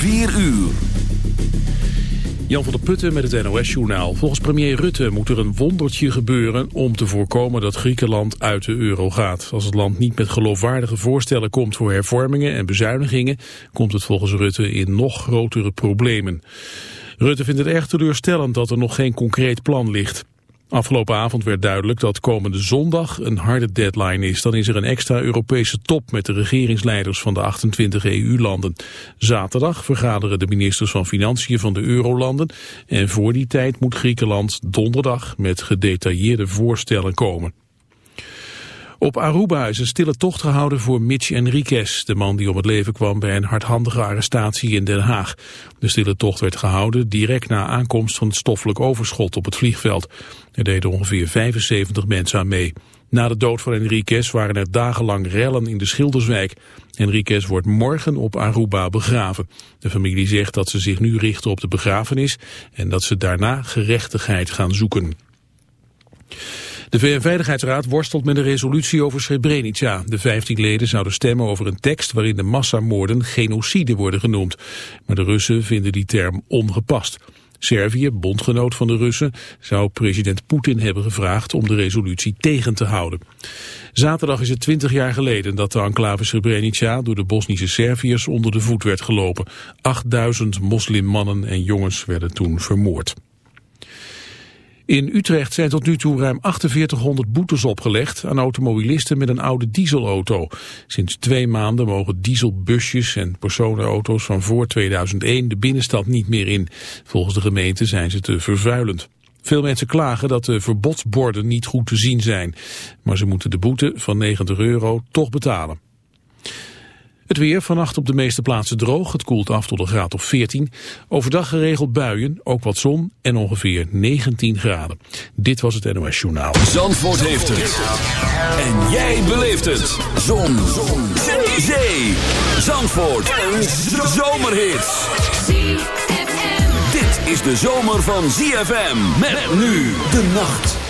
4 uur. Jan van der Putten met het NOS-journaal. Volgens premier Rutte moet er een wondertje gebeuren om te voorkomen dat Griekenland uit de euro gaat. Als het land niet met geloofwaardige voorstellen komt voor hervormingen en bezuinigingen, komt het volgens Rutte in nog grotere problemen. Rutte vindt het erg teleurstellend dat er nog geen concreet plan ligt. Afgelopen avond werd duidelijk dat komende zondag een harde deadline is. Dan is er een extra Europese top met de regeringsleiders van de 28 EU-landen. Zaterdag vergaderen de ministers van Financiën van de eurolanden. En voor die tijd moet Griekenland donderdag met gedetailleerde voorstellen komen. Op Aruba is een stille tocht gehouden voor Mitch Enriquez, de man die om het leven kwam bij een hardhandige arrestatie in Den Haag. De stille tocht werd gehouden direct na aankomst van het stoffelijk overschot op het vliegveld. Er deden ongeveer 75 mensen aan mee. Na de dood van Enriquez waren er dagenlang rellen in de Schilderswijk. Enriquez wordt morgen op Aruba begraven. De familie zegt dat ze zich nu richten op de begrafenis en dat ze daarna gerechtigheid gaan zoeken. De VN-veiligheidsraad worstelt met een resolutie over Srebrenica. De 15 leden zouden stemmen over een tekst waarin de massamoorden genocide worden genoemd. Maar de Russen vinden die term ongepast. Servië, bondgenoot van de Russen, zou president Poetin hebben gevraagd om de resolutie tegen te houden. Zaterdag is het 20 jaar geleden dat de enclave Srebrenica door de Bosnische Serviërs onder de voet werd gelopen. 8000 moslimmannen en jongens werden toen vermoord. In Utrecht zijn tot nu toe ruim 4800 boetes opgelegd aan automobilisten met een oude dieselauto. Sinds twee maanden mogen dieselbusjes en personenauto's van voor 2001 de binnenstad niet meer in. Volgens de gemeente zijn ze te vervuilend. Veel mensen klagen dat de verbodsborden niet goed te zien zijn. Maar ze moeten de boete van 90 euro toch betalen. Het weer vannacht op de meeste plaatsen droog. Het koelt af tot een graad of 14. Overdag geregeld buien, ook wat zon en ongeveer 19 graden. Dit was het NOS Journaal. Zandvoort heeft het. En jij beleeft het. Zon. zon. Zee. Zee. Zandvoort. Een zomerhit. Dit is de zomer van ZFM. Met nu de nacht.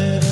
it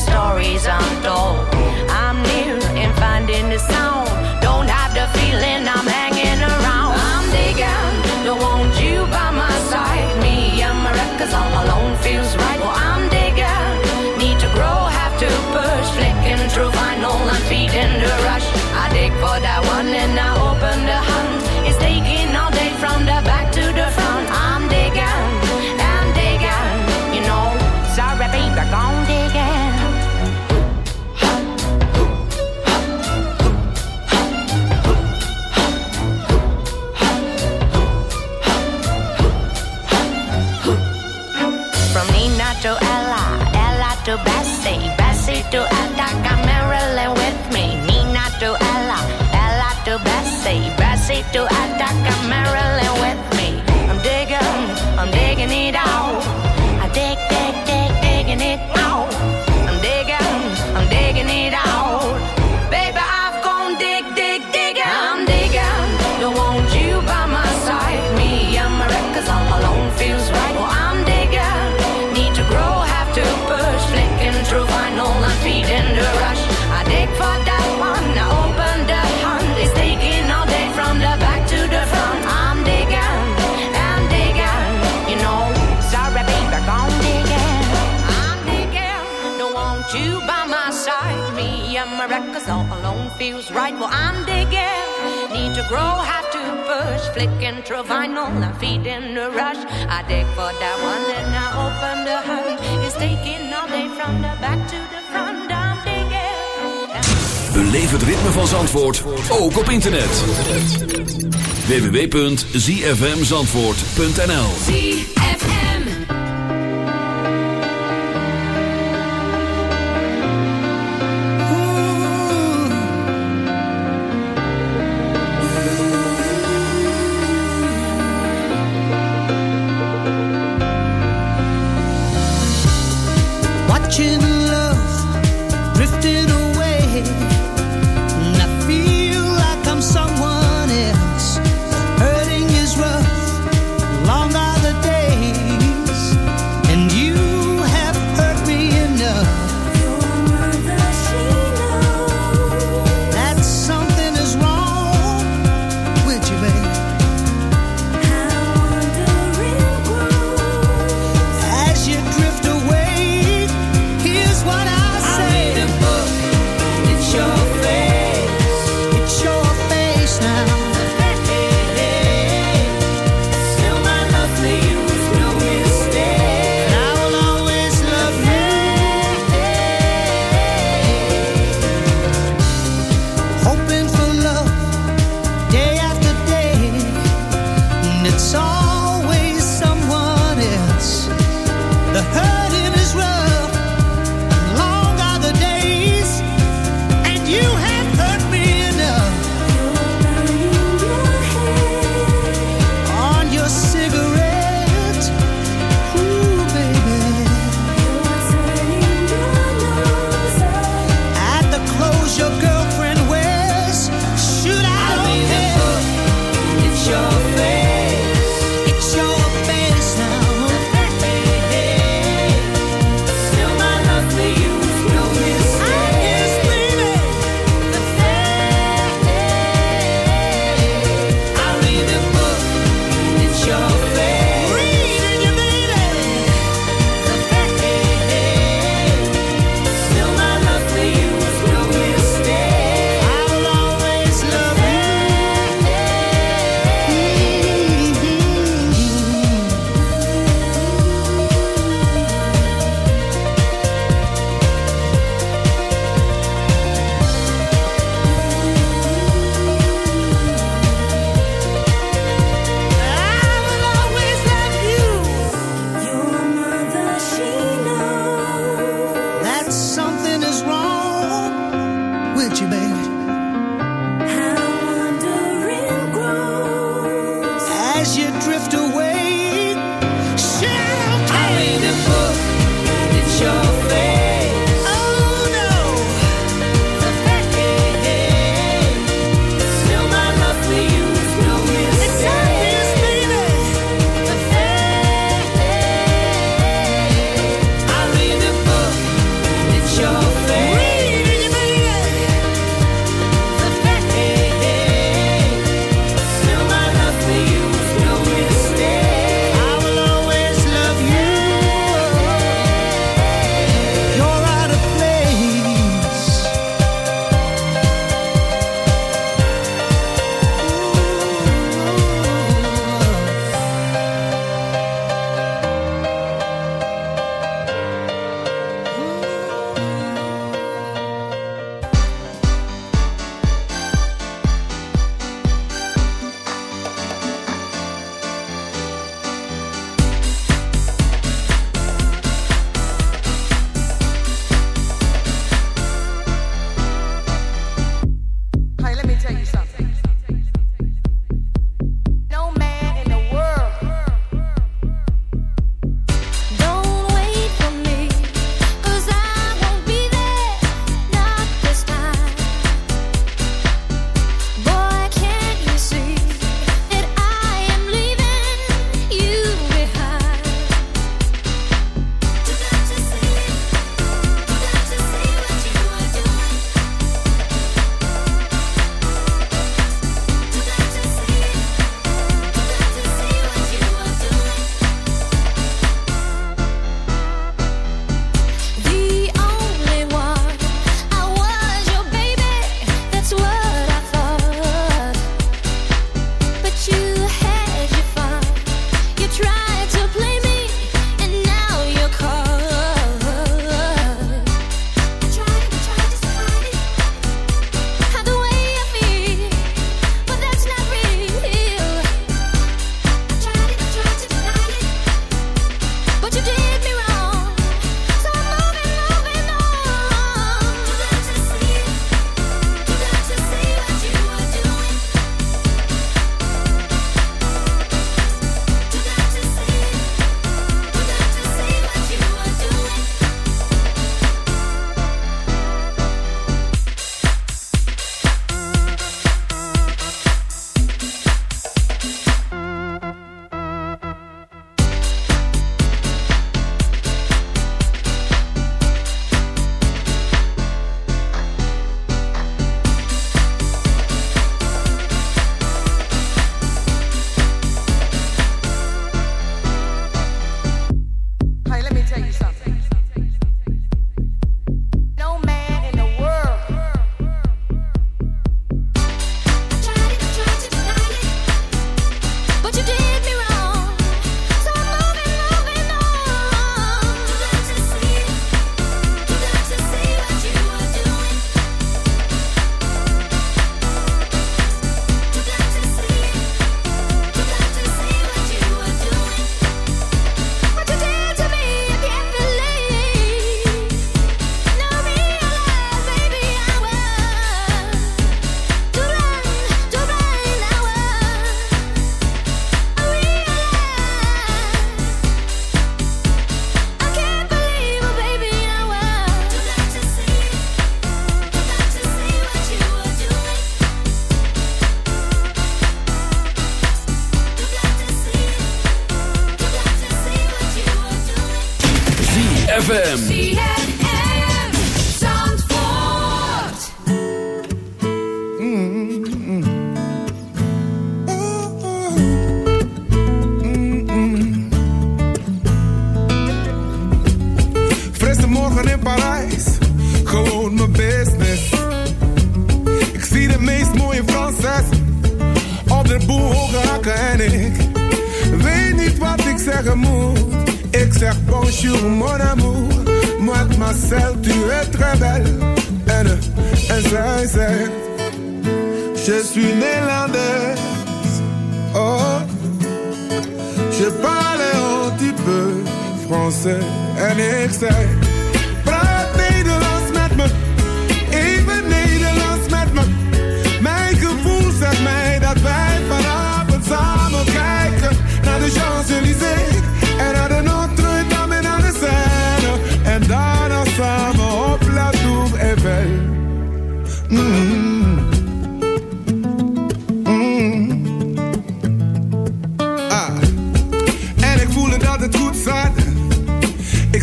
stories I'm told. I'm new in finding the sound, don't have the feeling. grow, have to push. Flicking through vinyl, I'm feeding the rush. I dig for that one, then I open the hood. It's taking all day from the back to the front. I'm digging. Beleef het ritme van Zandvoort, ook op internet. www.zfmzandvoort.nl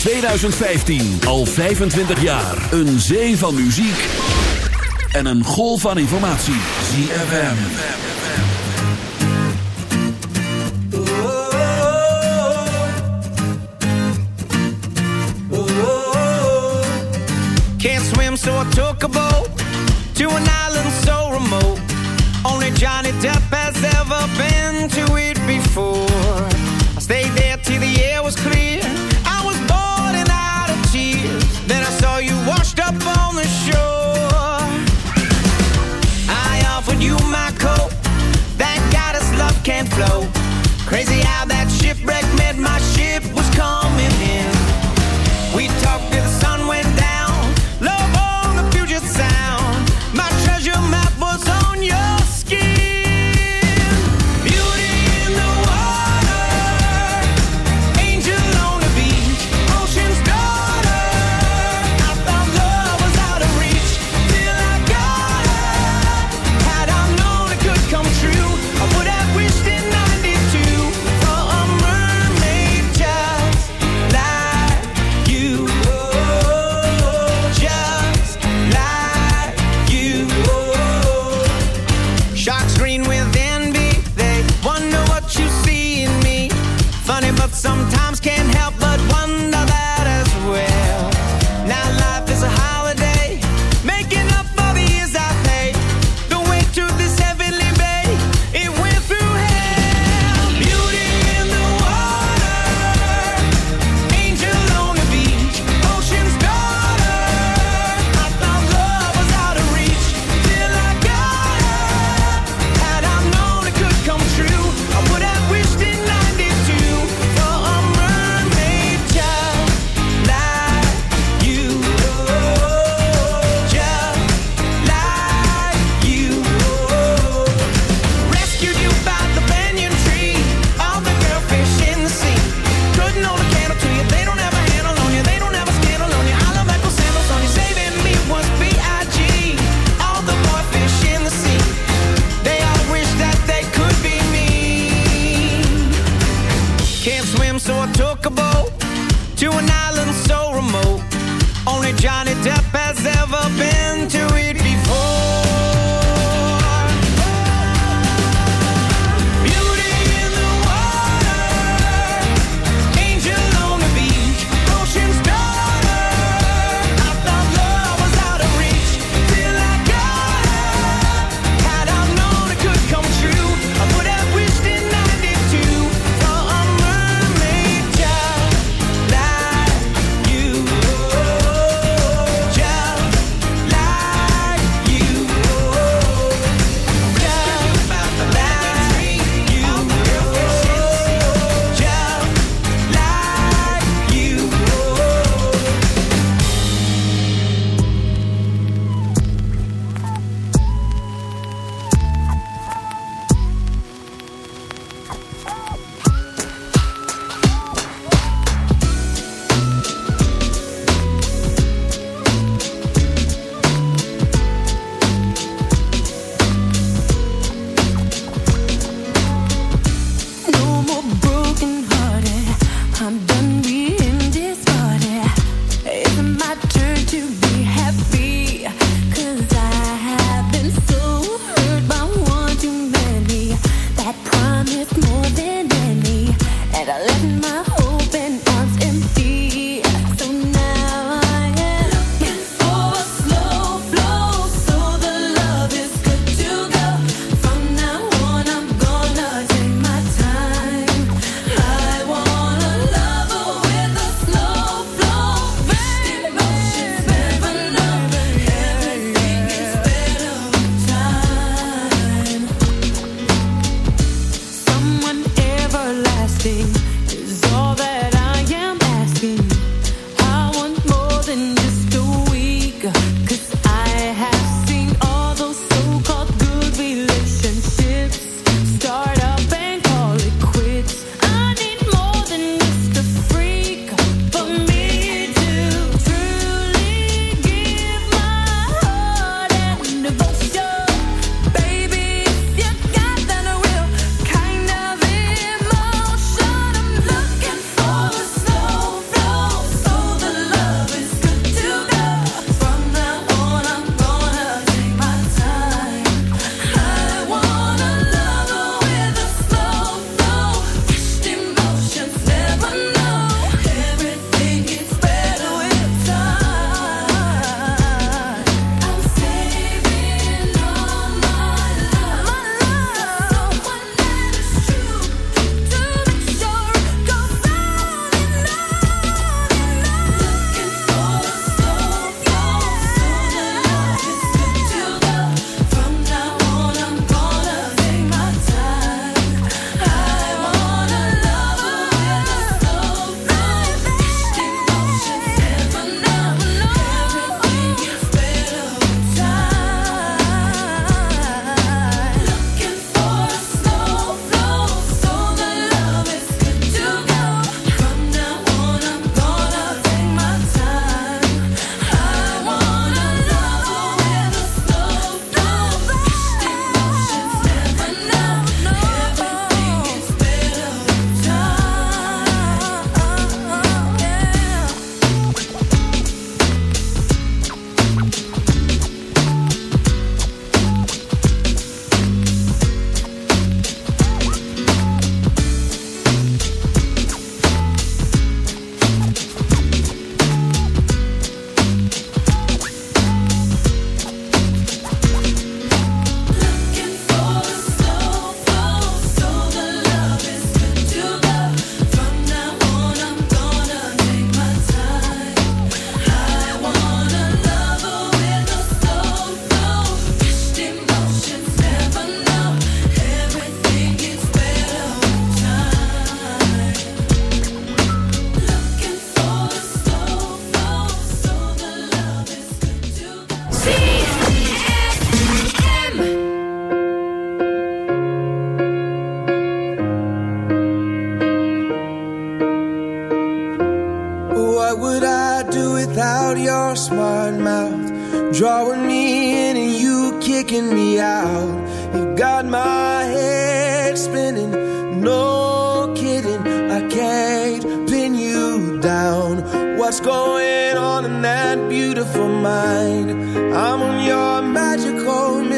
2015. Al 25 jaar. Een zee van muziek en een golf van informatie. ZFM. er. Can't swim, so I took a to an island so remote. Only Johnny Depp has ever been to it before. I stayed there till the air was clear. flow. Crazy how that shipwreck man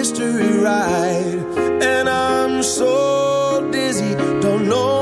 mystery ride, and I'm so dizzy, don't know.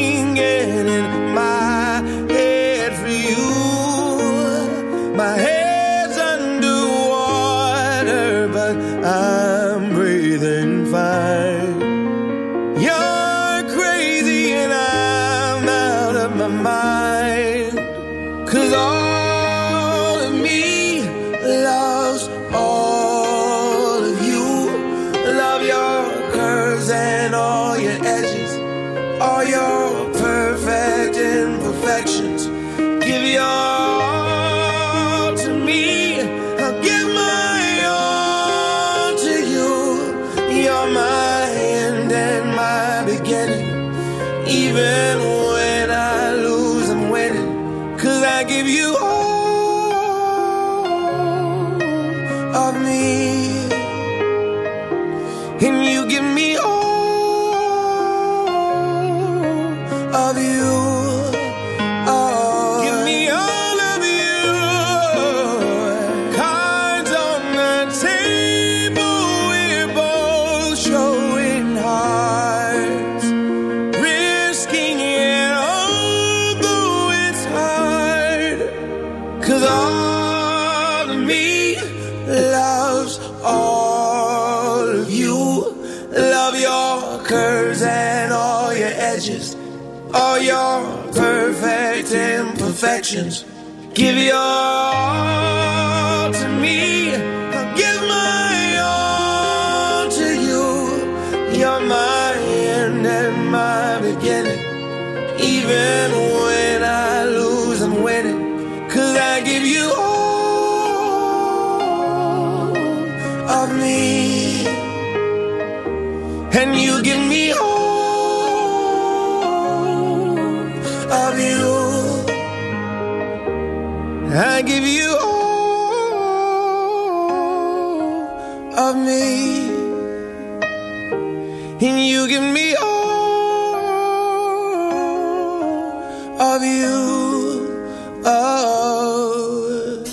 my mind. Cause all your of me. And you give me all of you. Oh.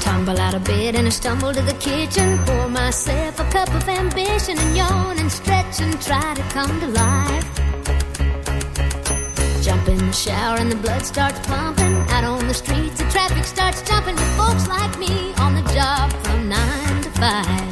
Tumble out of bed and I stumble to the kitchen. Pour myself a cup of ambition And yawn and stretch and try to come to life. Shower and the blood starts pumping. Out on the streets, the traffic starts jumping. Folks like me on the job from nine to five.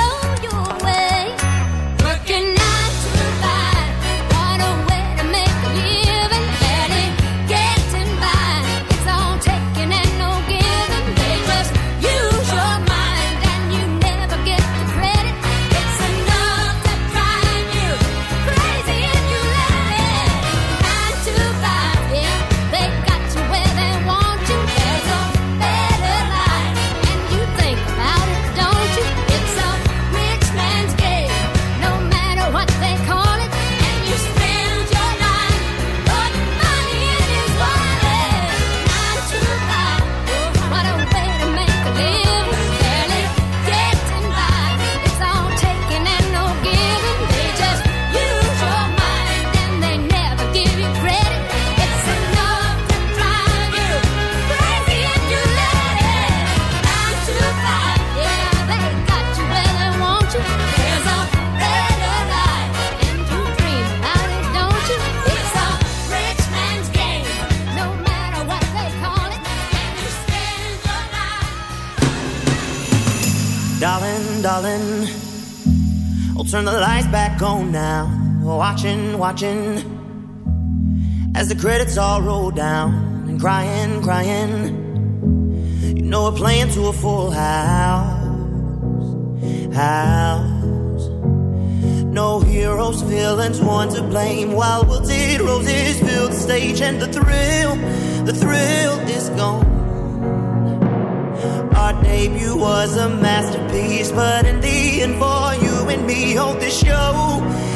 watching as the credits all roll down and crying, crying. You know we're playing to a full house, house. No heroes, villains, one to blame. While wilted roses fill the stage, and the thrill, the thrill is gone. Our debut was a masterpiece, but in the end, for you and me, hold this show